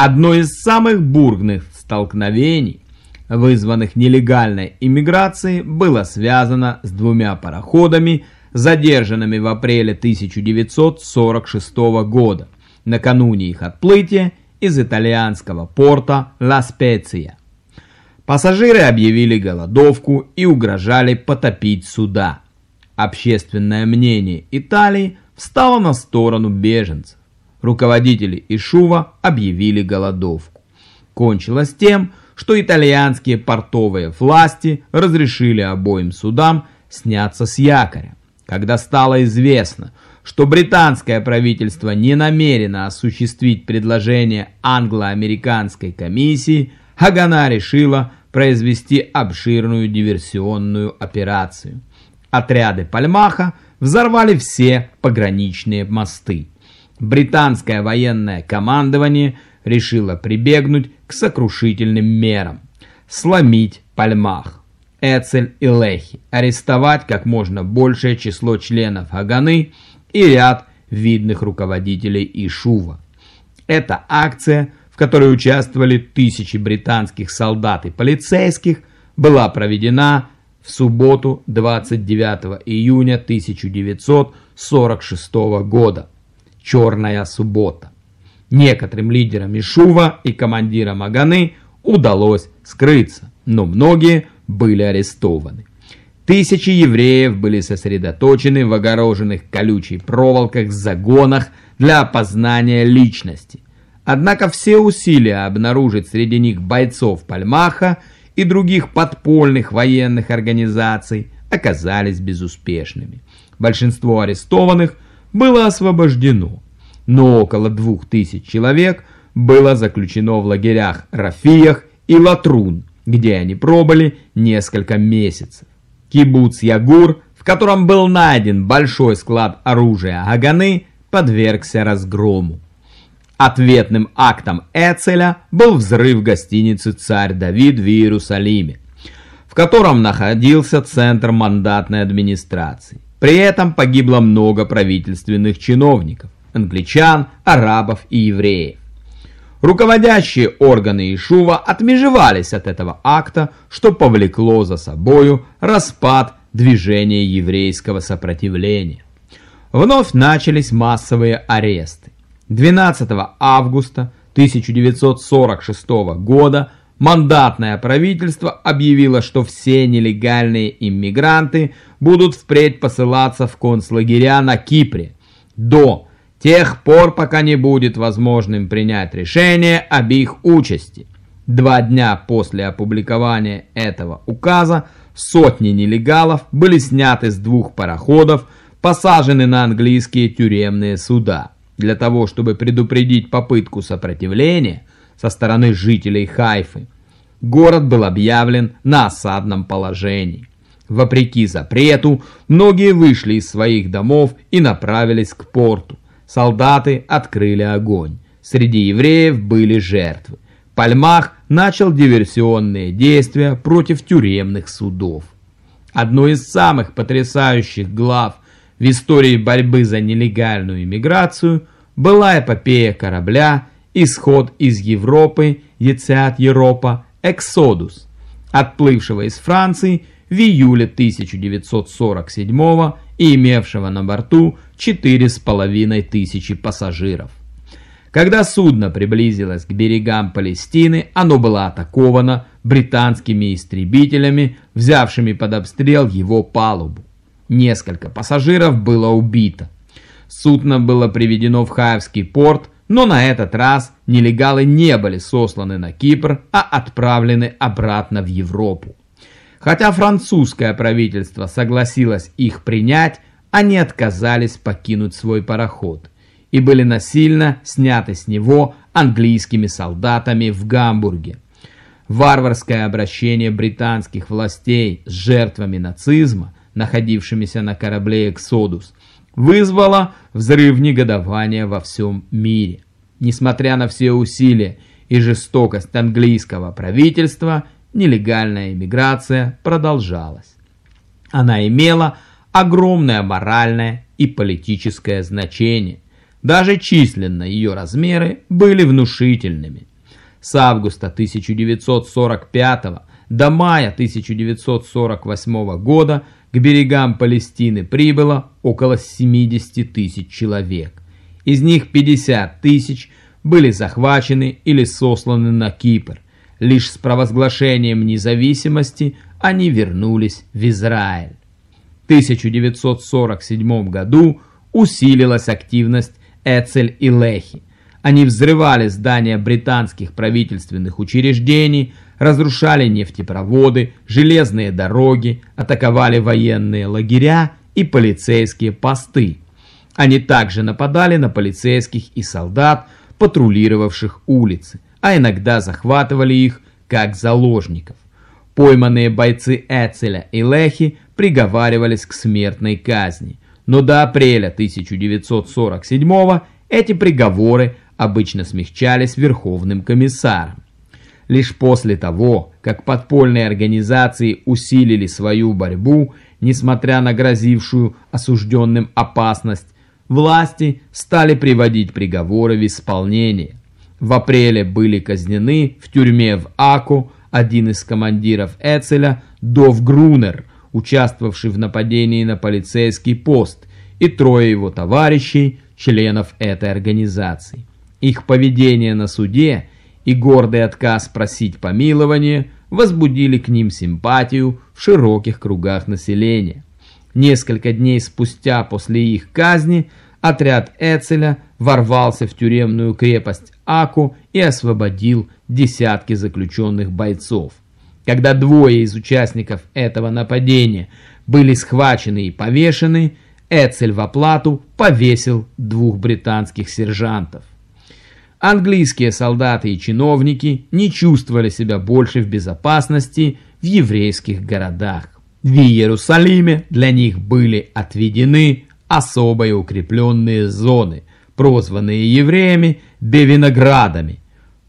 Одно из самых бурных столкновений, вызванных нелегальной иммиграцией, было связано с двумя пароходами, задержанными в апреле 1946 года, накануне их отплытия из итальянского порта Ла Специя. Пассажиры объявили голодовку и угрожали потопить суда. Общественное мнение Италии встало на сторону беженцев. Руководители Ишува объявили голодовку. Кончилось тем, что итальянские портовые власти разрешили обоим судам сняться с якоря. Когда стало известно, что британское правительство не намерено осуществить предложение англо-американской комиссии, Хагана решила произвести обширную диверсионную операцию. Отряды Пальмаха взорвали все пограничные мосты. Британское военное командование решило прибегнуть к сокрушительным мерам. Сломить Пальмах, Эцель и Лехи, арестовать как можно большее число членов Аганы и ряд видных руководителей Ишува. Эта акция которой участвовали тысячи британских солдат и полицейских, была проведена в субботу 29 июня 1946 года. Черная суббота. Некоторым лидерам Ишува и командирам Аганы удалось скрыться, но многие были арестованы. Тысячи евреев были сосредоточены в огороженных колючей проволоках загонах для опознания личности. Однако все усилия обнаружить среди них бойцов Пальмаха и других подпольных военных организаций оказались безуспешными. Большинство арестованных было освобождено, но около двух тысяч человек было заключено в лагерях Рафиях и Латрун, где они пробыли несколько месяцев. Кибуц Ягур, в котором был найден большой склад оружия Аганы, подвергся разгрому. Ответным актом Эцеля был взрыв гостиницы «Царь Давид» в Иерусалиме, в котором находился центр мандатной администрации. При этом погибло много правительственных чиновников, англичан, арабов и евреев. Руководящие органы Ишува отмежевались от этого акта, что повлекло за собою распад движения еврейского сопротивления. Вновь начались массовые аресты. 12 августа 1946 года мандатное правительство объявило, что все нелегальные иммигранты будут впредь посылаться в концлагеря на Кипре до тех пор, пока не будет возможным принять решение об их участи. Два дня после опубликования этого указа сотни нелегалов были сняты с двух пароходов, посажены на английские тюремные суда. Для того, чтобы предупредить попытку сопротивления со стороны жителей Хайфы, город был объявлен на осадном положении. Вопреки запрету, многие вышли из своих домов и направились к порту. Солдаты открыли огонь. Среди евреев были жертвы. Пальмах начал диверсионные действия против тюремных судов. Одной из самых потрясающих глав – в истории борьбы за нелегальную иммиграцию была эпопея корабля «Исход из Европы» Ецеат Европа «Эксодус», отплывшего из Франции в июле 1947 и имевшего на борту 4,5 тысячи пассажиров. Когда судно приблизилось к берегам Палестины, оно было атаковано британскими истребителями, взявшими под обстрел его палубу. Несколько пассажиров было убито. Судно было приведено в Хаевский порт, но на этот раз нелегалы не были сосланы на Кипр, а отправлены обратно в Европу. Хотя французское правительство согласилось их принять, они отказались покинуть свой пароход и были насильно сняты с него английскими солдатами в Гамбурге. Варварское обращение британских властей с жертвами нацизма находившимися на корабле «Эксодус», вызвало взрыв негодования во всем мире. Несмотря на все усилия и жестокость английского правительства, нелегальная иммиграция продолжалась. Она имела огромное моральное и политическое значение. Даже численно ее размеры были внушительными – С августа 1945 до мая 1948 года к берегам Палестины прибыло около 70 тысяч человек. Из них 50 тысяч были захвачены или сосланы на Кипр. Лишь с провозглашением независимости они вернулись в Израиль. В 1947 году усилилась активность Эцель и Лехи. Они взрывали здания британских правительственных учреждений, разрушали нефтепроводы, железные дороги, атаковали военные лагеря и полицейские посты. Они также нападали на полицейских и солдат, патрулировавших улицы, а иногда захватывали их как заложников. Пойманные бойцы Эцеля и Лехи приговаривались к смертной казни, но до апреля 1947 эти приговоры обычно смягчались Верховным комиссаром. Лишь после того, как подпольные организации усилили свою борьбу, несмотря на грозившую осужденным опасность, власти стали приводить приговоры в исполнение. В апреле были казнены в тюрьме в Аку один из командиров Эцеля, Дов Грунер, участвовавший в нападении на полицейский пост, и трое его товарищей, членов этой организации. Их поведение на суде и гордый отказ просить помилования возбудили к ним симпатию в широких кругах населения. Несколько дней спустя после их казни отряд Эцеля ворвался в тюремную крепость Аку и освободил десятки заключенных бойцов. Когда двое из участников этого нападения были схвачены и повешены, Эцель в оплату повесил двух британских сержантов. Английские солдаты и чиновники не чувствовали себя больше в безопасности в еврейских городах. В Иерусалиме для них были отведены особые укрепленные зоны, прозванные евреями Бевиноградами.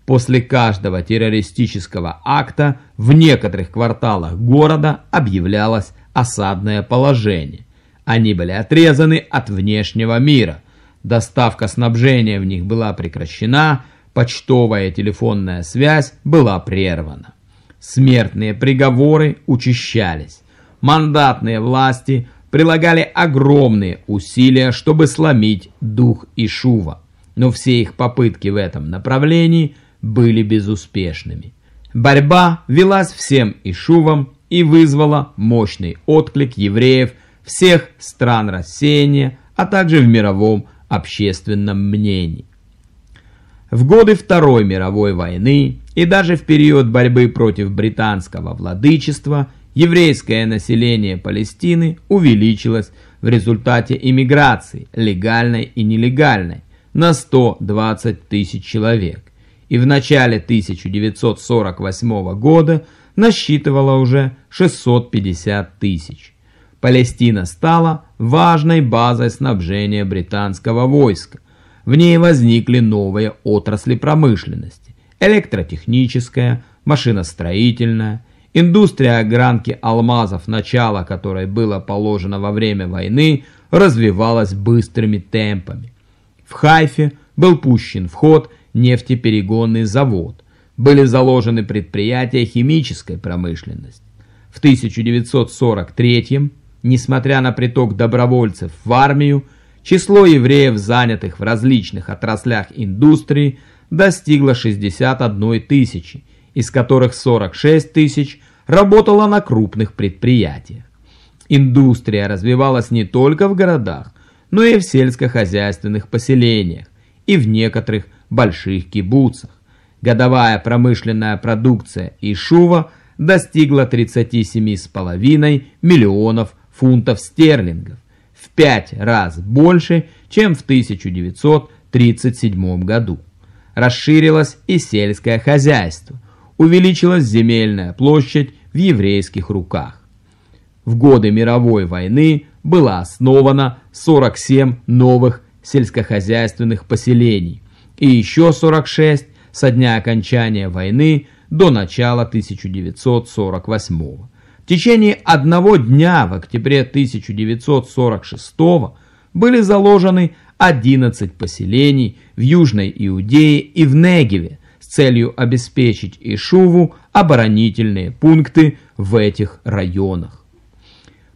После каждого террористического акта в некоторых кварталах города объявлялось осадное положение. Они были отрезаны от внешнего мира. Доставка снабжения в них была прекращена, почтовая и телефонная связь была прервана. Смертные приговоры учащались. Мандатные власти прилагали огромные усилия, чтобы сломить дух Ишува. Но все их попытки в этом направлении были безуспешными. Борьба велась всем Ишувам и вызвала мощный отклик евреев всех стран рассеяния, а также в мировом общественном мнении. В годы Второй мировой войны и даже в период борьбы против британского владычества еврейское население Палестины увеличилось в результате иммиграции, легальной и нелегальной, на 120 тысяч человек и в начале 1948 года насчитывало уже 650 тысяч. Палестина стала важной базой снабжения британского войска. В ней возникли новые отрасли промышленности – электротехническая, машиностроительная, индустрия огранки алмазов, начало которой было положено во время войны, развивалась быстрыми темпами. В Хайфе был пущен в ход нефтеперегонный завод, были заложены предприятия химической промышленности. В 1943 Несмотря на приток добровольцев в армию, число евреев, занятых в различных отраслях индустрии, достигло 61 тысячи, из которых 46 тысяч работало на крупных предприятиях. Индустрия развивалась не только в городах, но и в сельскохозяйственных поселениях и в некоторых больших кибуцах. Годовая промышленная продукция Ишува достигла 37,5 миллионов фунтов стерлингов, в пять раз больше, чем в 1937 году. Расширилось и сельское хозяйство, увеличилась земельная площадь в еврейских руках. В годы мировой войны было основано 47 новых сельскохозяйственных поселений и еще 46 со дня окончания войны до начала 1948 года течение одного дня в октябре 1946 были заложены 11 поселений в Южной Иудее и в Негеве с целью обеспечить Ишуву оборонительные пункты в этих районах.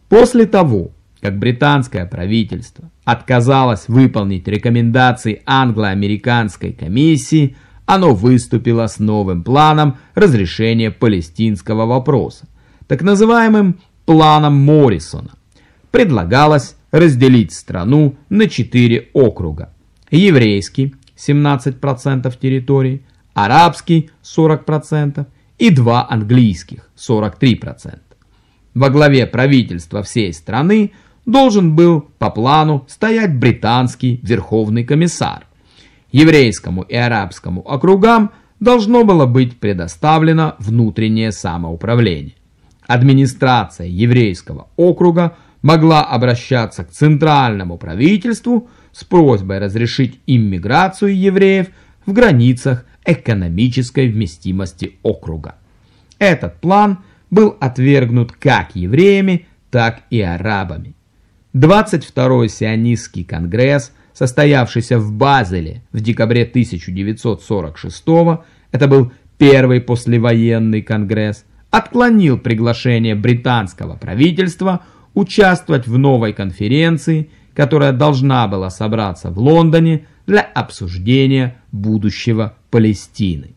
После того, как британское правительство отказалось выполнить рекомендации англо-американской комиссии, оно выступило с новым планом разрешения палестинского вопроса, так называемым планом Моррисона. Предлагалось разделить страну на четыре округа. Еврейский 17% территории, арабский 40% и два английских 43%. Во главе правительства всей страны должен был по плану стоять британский верховный комиссар. Еврейскому и арабскому округам должно было быть предоставлено внутреннее самоуправление. Администрация еврейского округа могла обращаться к центральному правительству с просьбой разрешить иммиграцию евреев в границах экономической вместимости округа. Этот план был отвергнут как евреями, так и арабами. 22-й сионистский конгресс, состоявшийся в Базеле в декабре 1946 это был первый послевоенный конгресс, отклонил приглашение британского правительства участвовать в новой конференции, которая должна была собраться в Лондоне для обсуждения будущего Палестины.